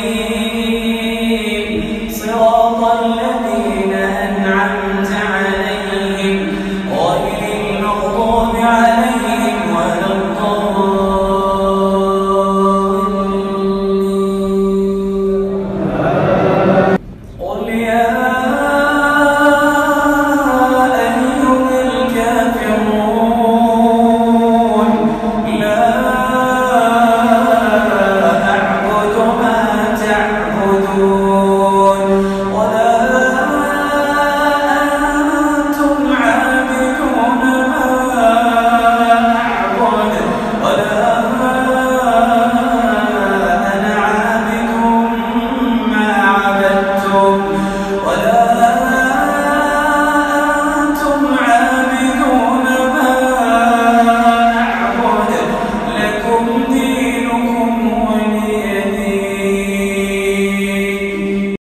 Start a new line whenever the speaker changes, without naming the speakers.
الْعَالَمِينَ